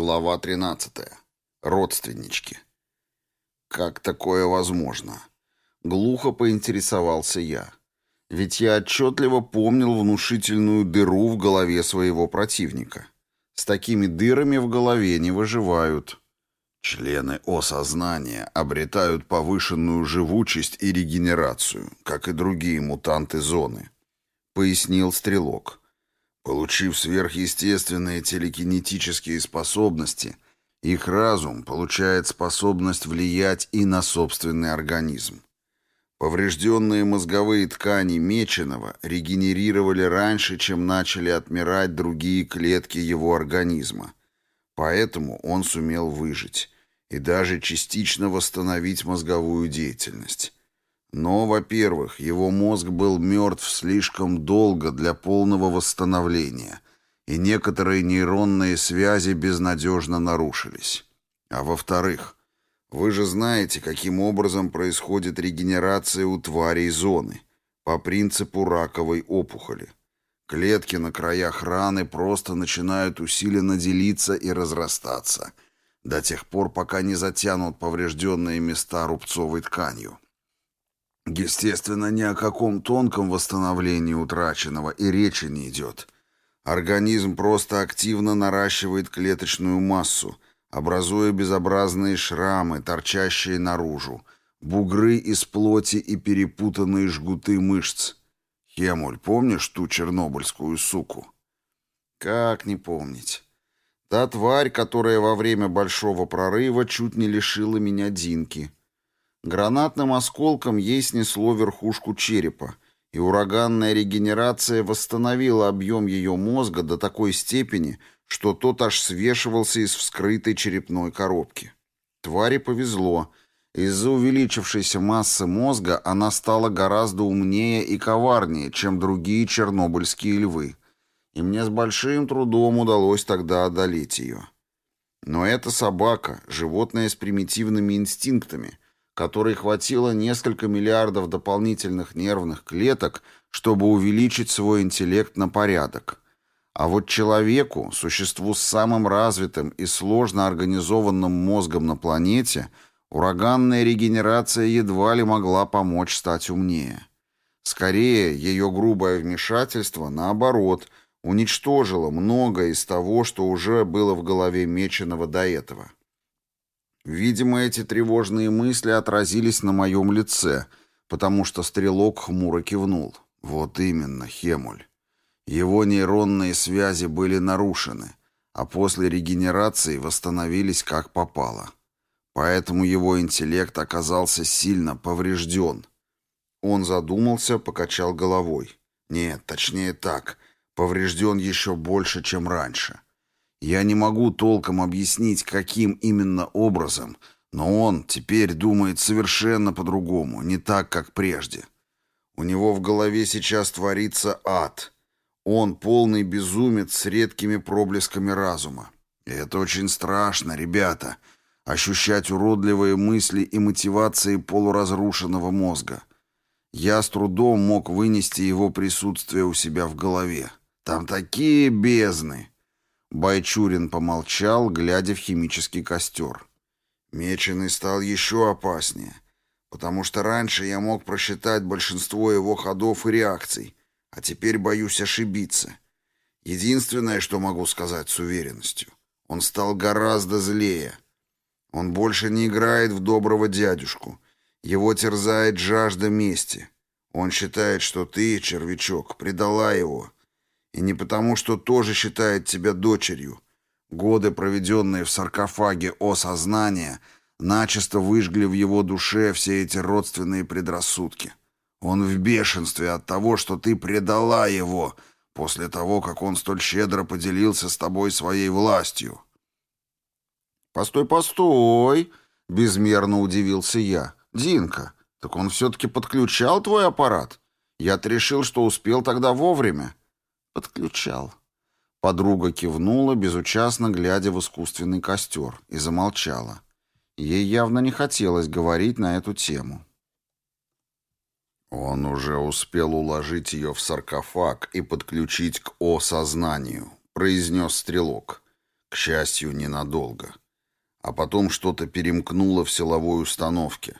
Глава 13. Родственнички. Как такое возможно? Глухо поинтересовался я. Ведь я отчетливо помнил внушительную дыру в голове своего противника. С такими дырами в голове не выживают. Члены осознания обретают повышенную живучесть и регенерацию, как и другие мутанты зоны, пояснил Стрелок. Получив сверхъестественные телекинетические способности, их разум получает способность влиять и на собственный организм. Поврежденные мозговые ткани Меченого регенерировали раньше, чем начали отмирать другие клетки его организма. Поэтому он сумел выжить и даже частично восстановить мозговую деятельность. Но, во-первых, его мозг был мертв слишком долго для полного восстановления, и некоторые нейронные связи безнадежно нарушились. А во-вторых, вы же знаете, каким образом происходит регенерация у тварей зоны, по принципу раковой опухоли. Клетки на краях раны просто начинают усиленно делиться и разрастаться, до тех пор, пока не затянут поврежденные места рубцовой тканью. Естественно, ни о каком тонком восстановлении утраченного и речи не идет. Организм просто активно наращивает клеточную массу, образуя безобразные шрамы, торчащие наружу, бугры из плоти и перепутанные жгуты мышц. Хемуль, помнишь ту чернобыльскую суку? Как не помнить? Та тварь, которая во время большого прорыва чуть не лишила меня Динки — Гранатным осколком ей снесло верхушку черепа, и ураганная регенерация восстановила объем ее мозга до такой степени, что тот аж свешивался из вскрытой черепной коробки. Твари повезло. Из-за увеличившейся массы мозга она стала гораздо умнее и коварнее, чем другие чернобыльские львы. И мне с большим трудом удалось тогда одолеть ее. Но эта собака, животное с примитивными инстинктами — которой хватило несколько миллиардов дополнительных нервных клеток, чтобы увеличить свой интеллект на порядок. А вот человеку, существу с самым развитым и сложно организованным мозгом на планете, ураганная регенерация едва ли могла помочь стать умнее. Скорее, ее грубое вмешательство, наоборот, уничтожило многое из того, что уже было в голове Меченого до этого. Видимо, эти тревожные мысли отразились на моем лице, потому что стрелок хмуро кивнул. Вот именно, Хемуль. Его нейронные связи были нарушены, а после регенерации восстановились как попало. Поэтому его интеллект оказался сильно поврежден. Он задумался, покачал головой. Нет, точнее так, поврежден еще больше, чем раньше. Я не могу толком объяснить, каким именно образом, но он теперь думает совершенно по-другому, не так, как прежде. У него в голове сейчас творится ад. Он полный безумец с редкими проблесками разума. И это очень страшно, ребята, ощущать уродливые мысли и мотивации полуразрушенного мозга. Я с трудом мог вынести его присутствие у себя в голове. Там такие бездны. Байчурин помолчал, глядя в химический костер. Меченый стал еще опаснее, потому что раньше я мог просчитать большинство его ходов и реакций, а теперь боюсь ошибиться. Единственное, что могу сказать с уверенностью, он стал гораздо злее. Он больше не играет в доброго дядюшку. Его терзает жажда мести. Он считает, что ты, червячок, предала его, и не потому, что тоже считает тебя дочерью. Годы, проведенные в саркофаге о сознания, начисто выжгли в его душе все эти родственные предрассудки. Он в бешенстве от того, что ты предала его после того, как он столь щедро поделился с тобой своей властью. «Постой, постой!» — безмерно удивился я. «Динка, так он все-таки подключал твой аппарат? Я-то решил, что успел тогда вовремя». Подключал. Подруга кивнула, безучастно глядя в искусственный костер, и замолчала. Ей явно не хотелось говорить на эту тему. Он уже успел уложить ее в саркофаг и подключить к осознанию, произнес стрелок. К счастью, ненадолго. А потом что-то перемкнуло в силовой установке.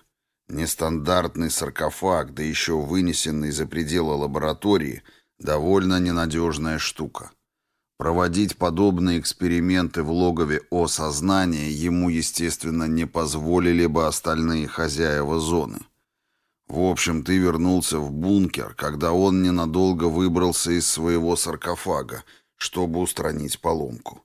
Нестандартный саркофаг, да еще вынесенный за пределы лаборатории, довольно ненадежная штука. Проводить подобные эксперименты в логове О сознания ему, естественно, не позволили бы остальные хозяева зоны. В общем, ты вернулся в бункер, когда он ненадолго выбрался из своего саркофага, чтобы устранить поломку.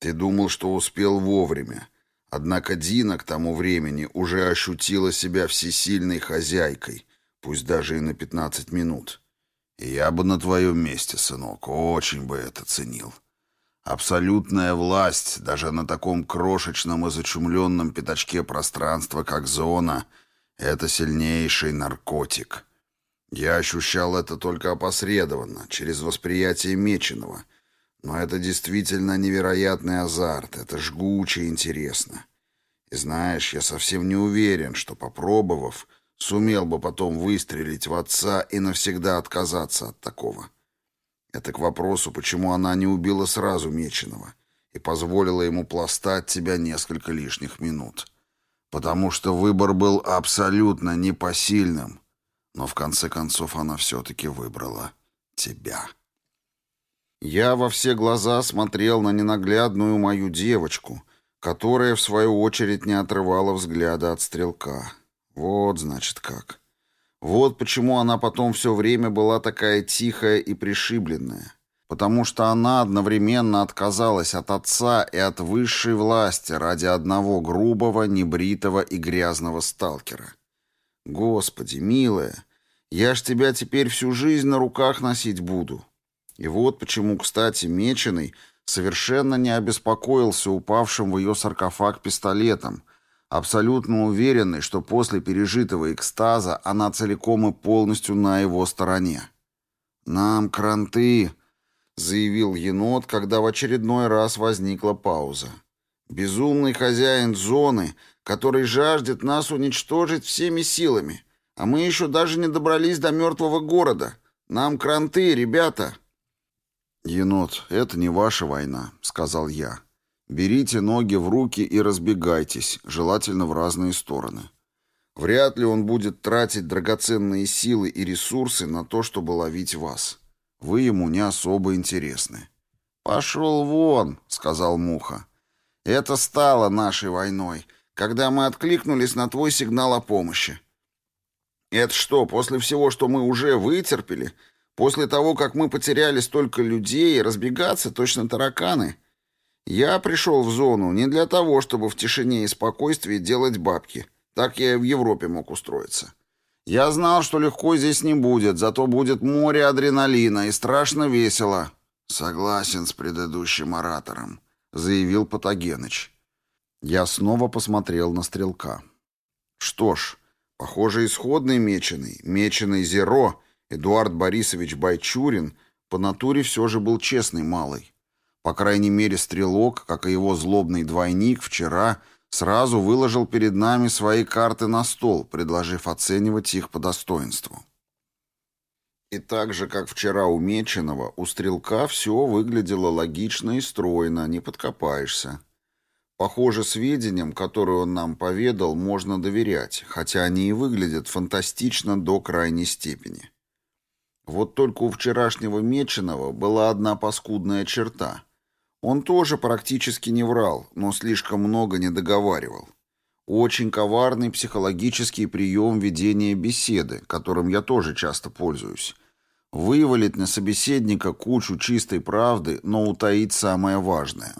Ты думал, что успел вовремя. Однако Дина к тому времени уже ощутила себя всесильной хозяйкой, пусть даже и на 15 минут. Я бы на твоем месте, сынок, очень бы это ценил. Абсолютная власть, даже на таком крошечном и зачумленном пятачке пространства, как зона, это сильнейший наркотик. Я ощущал это только опосредованно, через восприятие меченого. Но это действительно невероятный азарт, это жгуче интересно. И знаешь, я совсем не уверен, что, попробовав, Сумел бы потом выстрелить в отца и навсегда отказаться от такого. Это к вопросу, почему она не убила сразу Меченого и позволила ему пластать тебя несколько лишних минут. Потому что выбор был абсолютно непосильным. Но в конце концов она все-таки выбрала тебя. Я во все глаза смотрел на ненаглядную мою девочку, которая, в свою очередь, не отрывала взгляда от стрелка. Вот, значит, как. Вот почему она потом все время была такая тихая и пришибленная. Потому что она одновременно отказалась от отца и от высшей власти ради одного грубого, небритого и грязного сталкера. Господи, милая, я ж тебя теперь всю жизнь на руках носить буду. И вот почему, кстати, Меченый совершенно не обеспокоился упавшим в ее саркофаг пистолетом, абсолютно уверенный, что после пережитого экстаза она целиком и полностью на его стороне. «Нам кранты», — заявил енот, когда в очередной раз возникла пауза. «Безумный хозяин зоны, который жаждет нас уничтожить всеми силами, а мы еще даже не добрались до мертвого города. Нам кранты, ребята!» «Енот, это не ваша война», — сказал я. Берите ноги в руки и разбегайтесь, желательно в разные стороны. Вряд ли он будет тратить драгоценные силы и ресурсы на то, чтобы ловить вас. Вы ему не особо интересны. «Пошел вон», — сказал Муха. «Это стало нашей войной, когда мы откликнулись на твой сигнал о помощи. Это что, после всего, что мы уже вытерпели, после того, как мы потеряли столько людей, разбегаться точно тараканы?» Я пришел в зону не для того, чтобы в тишине и спокойствии делать бабки. Так я и в Европе мог устроиться. Я знал, что легко здесь не будет, зато будет море адреналина и страшно весело. Согласен с предыдущим оратором, заявил Патогеныч. Я снова посмотрел на стрелка. Что ж, похоже, исходный меченый, меченый Зеро, Эдуард Борисович Байчурин, по натуре все же был честный малый. По крайней мере, стрелок, как и его злобный двойник, вчера сразу выложил перед нами свои карты на стол, предложив оценивать их по достоинству. И так же, как вчера у Меченого, у стрелка все выглядело логично и стройно, не подкопаешься. Похоже, сведениям, которые он нам поведал, можно доверять, хотя они и выглядят фантастично до крайней степени. Вот только у вчерашнего Меченого была одна паскудная черта — он тоже практически не врал, но слишком много не договаривал. Очень коварный психологический прием ведения беседы, которым я тоже часто пользуюсь. Вывалить на собеседника кучу чистой правды, но утаить самое важное.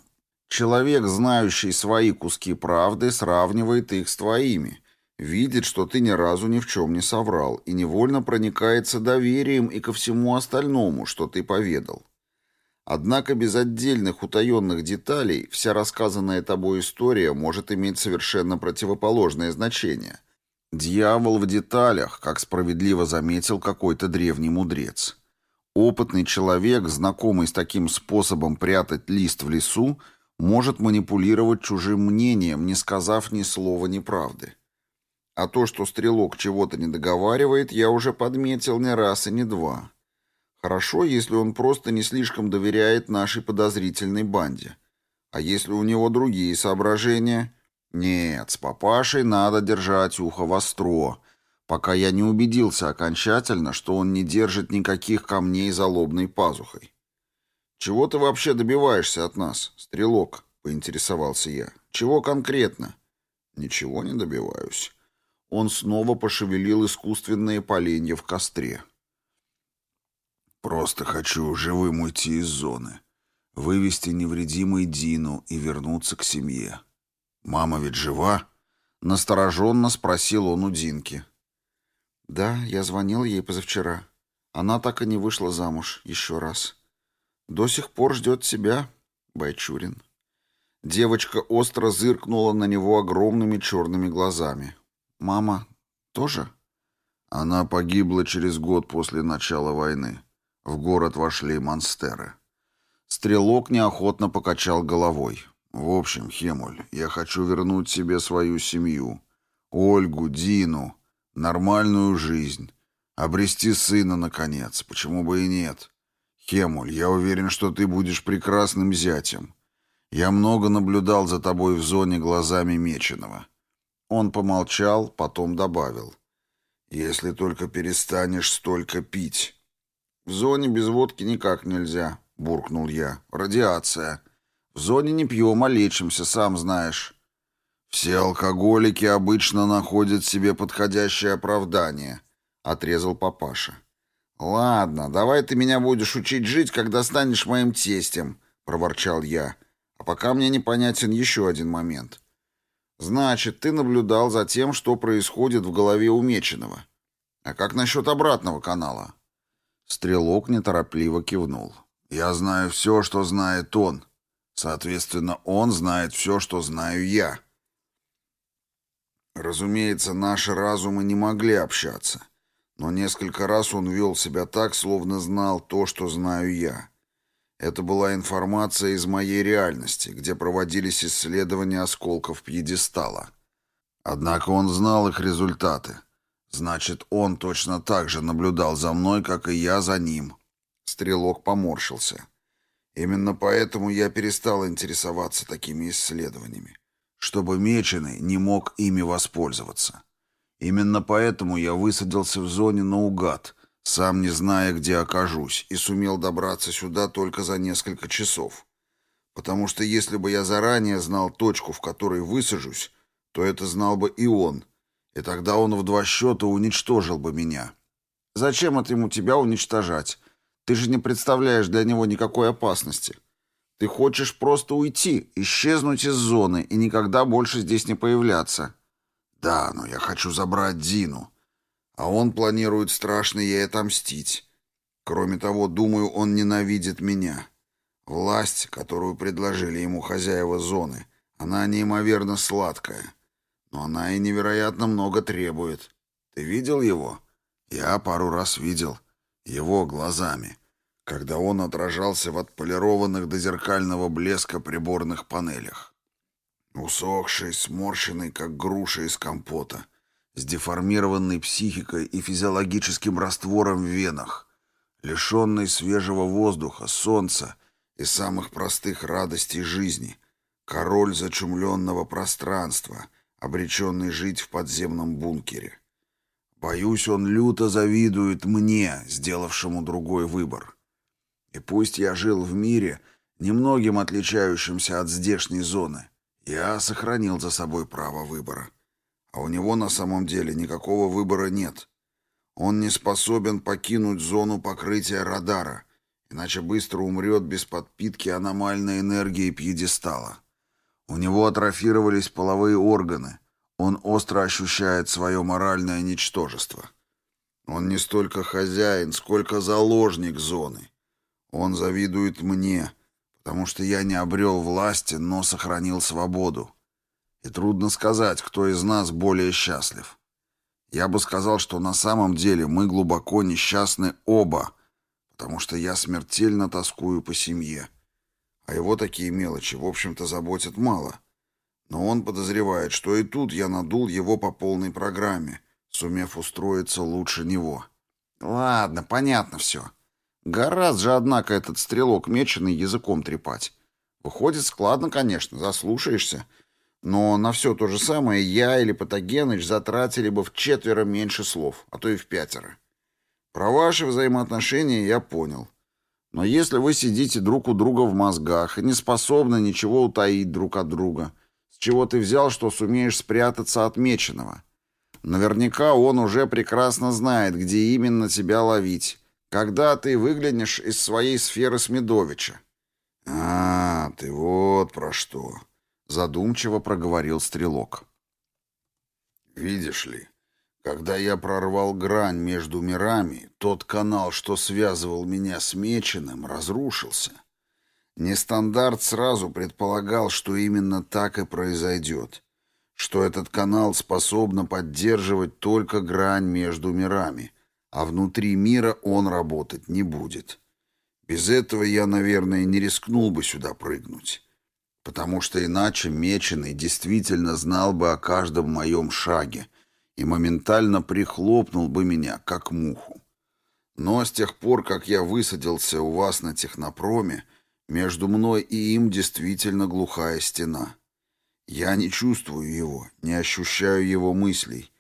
Человек, знающий свои куски правды, сравнивает их с твоими, видит, что ты ни разу ни в чем не соврал, и невольно проникается доверием и ко всему остальному, что ты поведал. Однако без отдельных утаенных деталей вся рассказанная тобой история может иметь совершенно противоположное значение. Дьявол в деталях, как справедливо заметил какой-то древний мудрец. Опытный человек, знакомый с таким способом прятать лист в лесу, может манипулировать чужим мнением, не сказав ни слова неправды. А то, что стрелок чего-то не договаривает, я уже подметил не раз и не два. Хорошо, если он просто не слишком доверяет нашей подозрительной банде. А если у него другие соображения? Нет, с папашей надо держать ухо востро, пока я не убедился окончательно, что он не держит никаких камней за лобной пазухой. «Чего ты вообще добиваешься от нас, стрелок?» — поинтересовался я. «Чего конкретно?» «Ничего не добиваюсь». Он снова пошевелил искусственные поленья в костре. «Просто хочу живым уйти из зоны, вывести невредимый Дину и вернуться к семье. Мама ведь жива?» Настороженно спросил он у Динки. «Да, я звонил ей позавчера. Она так и не вышла замуж еще раз. До сих пор ждет себя, Байчурин». Девочка остро зыркнула на него огромными черными глазами. «Мама тоже?» Она погибла через год после начала войны. В город вошли монстеры. Стрелок неохотно покачал головой. «В общем, Хемуль, я хочу вернуть себе свою семью. Ольгу, Дину, нормальную жизнь. Обрести сына, наконец. Почему бы и нет? Хемуль, я уверен, что ты будешь прекрасным зятем. Я много наблюдал за тобой в зоне глазами Меченого». Он помолчал, потом добавил. «Если только перестанешь столько пить». «В зоне без водки никак нельзя», — буркнул я. «Радиация». В зоне не пьем, а лечимся, сам знаешь. Все алкоголики обычно находят себе подходящее оправдание, отрезал папаша. Ладно, давай ты меня будешь учить жить, когда станешь моим тестем, проворчал я. А пока мне непонятен еще один момент. Значит, ты наблюдал за тем, что происходит в голове у Меченого. А как насчет обратного канала? Стрелок неторопливо кивнул. Я знаю все, что знает он. Соответственно, он знает все, что знаю я. Разумеется, наши разумы не могли общаться, но несколько раз он вел себя так, словно знал то, что знаю я. Это была информация из моей реальности, где проводились исследования осколков пьедестала. Однако он знал их результаты. Значит, он точно так же наблюдал за мной, как и я за ним. Стрелок поморщился. Именно поэтому я перестал интересоваться такими исследованиями, чтобы Меченый не мог ими воспользоваться. Именно поэтому я высадился в зоне наугад, сам не зная, где окажусь, и сумел добраться сюда только за несколько часов. Потому что если бы я заранее знал точку, в которой высажусь, то это знал бы и он, и тогда он в два счета уничтожил бы меня. Зачем это ему тебя уничтожать? Ты же не представляешь для него никакой опасности. Ты хочешь просто уйти, исчезнуть из зоны и никогда больше здесь не появляться. Да, но я хочу забрать Дину. А он планирует страшно ей отомстить. Кроме того, думаю, он ненавидит меня. Власть, которую предложили ему хозяева зоны, она неимоверно сладкая. Но она и невероятно много требует. Ты видел его? Я пару раз видел. — его глазами, когда он отражался в отполированных до зеркального блеска приборных панелях. Усохший, сморщенный, как груша из компота, с деформированной психикой и физиологическим раствором в венах, лишенный свежего воздуха, солнца и самых простых радостей жизни, король зачумленного пространства, обреченный жить в подземном бункере. Боюсь, он люто завидует мне, сделавшему другой выбор. И пусть я жил в мире, немногим отличающимся от здешней зоны, я сохранил за собой право выбора. А у него на самом деле никакого выбора нет. Он не способен покинуть зону покрытия радара, иначе быстро умрет без подпитки аномальной энергии пьедестала. У него атрофировались половые органы, он остро ощущает свое моральное ничтожество. Он не столько хозяин, сколько заложник зоны. Он завидует мне, потому что я не обрел власти, но сохранил свободу. И трудно сказать, кто из нас более счастлив. Я бы сказал, что на самом деле мы глубоко несчастны оба, потому что я смертельно тоскую по семье. А его такие мелочи, в общем-то, заботят мало — но он подозревает, что и тут я надул его по полной программе, сумев устроиться лучше него. Ладно, понятно все. Гораздо же, однако, этот стрелок меченый языком трепать. Выходит складно, конечно, заслушаешься. Но на все то же самое я или Патогеныч затратили бы в четверо меньше слов, а то и в пятеро. Про ваши взаимоотношения я понял. Но если вы сидите друг у друга в мозгах и не способны ничего утаить друг от друга, с чего ты взял, что сумеешь спрятаться от меченого? Наверняка он уже прекрасно знает, где именно тебя ловить, когда ты выглянешь из своей сферы Смедовича. «А, ты вот про что!» — задумчиво проговорил Стрелок. «Видишь ли, когда я прорвал грань между мирами, тот канал, что связывал меня с Меченым, разрушился. Нестандарт сразу предполагал, что именно так и произойдет, что этот канал способен поддерживать только грань между мирами, а внутри мира он работать не будет. Без этого я, наверное, не рискнул бы сюда прыгнуть, потому что иначе Меченый действительно знал бы о каждом моем шаге — и моментально прихлопнул бы меня, как муху. Но с тех пор, как я высадился у вас на технопроме, между мной и им действительно глухая стена. Я не чувствую его, не ощущаю его мыслей,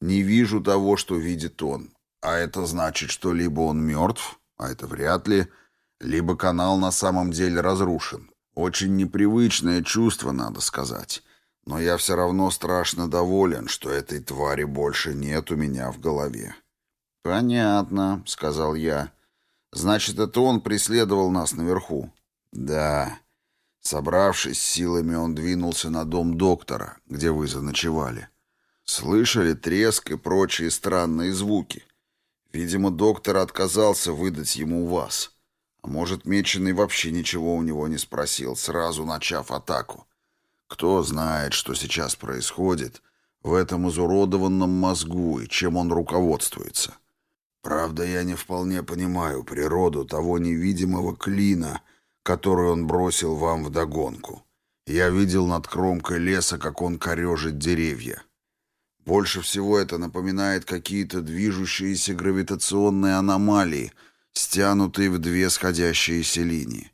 не вижу того, что видит он. А это значит, что либо он мертв, а это вряд ли, либо канал на самом деле разрушен. Очень непривычное чувство, надо сказать. Но я все равно страшно доволен, что этой твари больше нет у меня в голове. «Понятно», — сказал я. «Значит, это он преследовал нас наверху?» «Да». Собравшись силами, он двинулся на дом доктора, где вы заночевали. Слышали треск и прочие странные звуки. Видимо, доктор отказался выдать ему вас. А может, Меченый вообще ничего у него не спросил, сразу начав атаку. Кто знает, что сейчас происходит в этом изуродованном мозгу и чем он руководствуется. Правда, я не вполне понимаю природу того невидимого клина, который он бросил вам вдогонку. Я видел над кромкой леса, как он корежит деревья. Больше всего это напоминает какие-то движущиеся гравитационные аномалии, стянутые в две сходящиеся линии.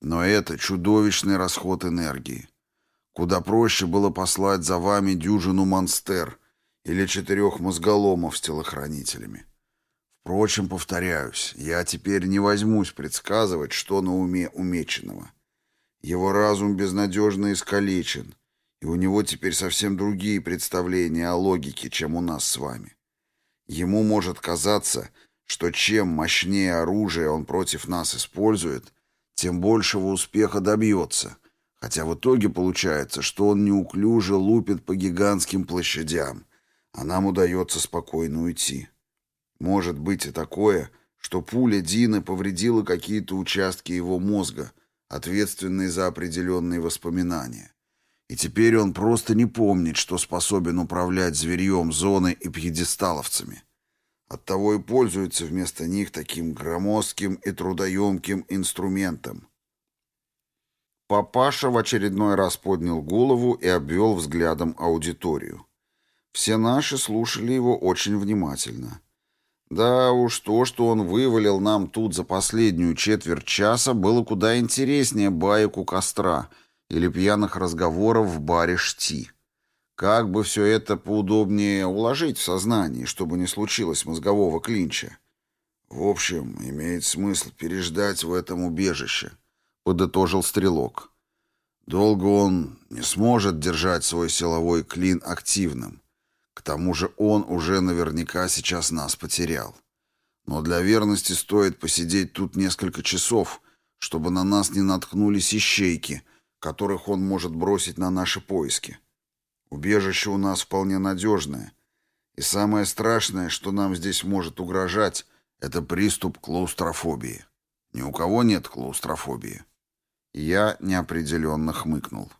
Но это чудовищный расход энергии. Куда проще было послать за вами дюжину монстер или четырех мозголомов с телохранителями. Впрочем, повторяюсь, я теперь не возьмусь предсказывать, что на уме умеченного. Его разум безнадежно искалечен, и у него теперь совсем другие представления о логике, чем у нас с вами. Ему может казаться, что чем мощнее оружие он против нас использует, тем большего успеха добьется — Хотя в итоге получается, что он неуклюже лупит по гигантским площадям, а нам удается спокойно уйти. Может быть и такое, что пуля Дины повредила какие-то участки его мозга, ответственные за определенные воспоминания. И теперь он просто не помнит, что способен управлять зверьем зоны и пьедесталовцами. Оттого и пользуется вместо них таким громоздким и трудоемким инструментом, Папаша в очередной раз поднял голову и обвел взглядом аудиторию. Все наши слушали его очень внимательно. Да уж то, что он вывалил нам тут за последнюю четверть часа, было куда интереснее баек у костра или пьяных разговоров в баре «Шти». Как бы все это поудобнее уложить в сознании, чтобы не случилось мозгового клинча? В общем, имеет смысл переждать в этом убежище — подытожил стрелок. Долго он не сможет держать свой силовой клин активным. К тому же он уже наверняка сейчас нас потерял. Но для верности стоит посидеть тут несколько часов, чтобы на нас не наткнулись ищейки, которых он может бросить на наши поиски. Убежище у нас вполне надежное. И самое страшное, что нам здесь может угрожать, это приступ клаустрофобии. Ни у кого нет клаустрофобии. Я неопределенно хмыкнул.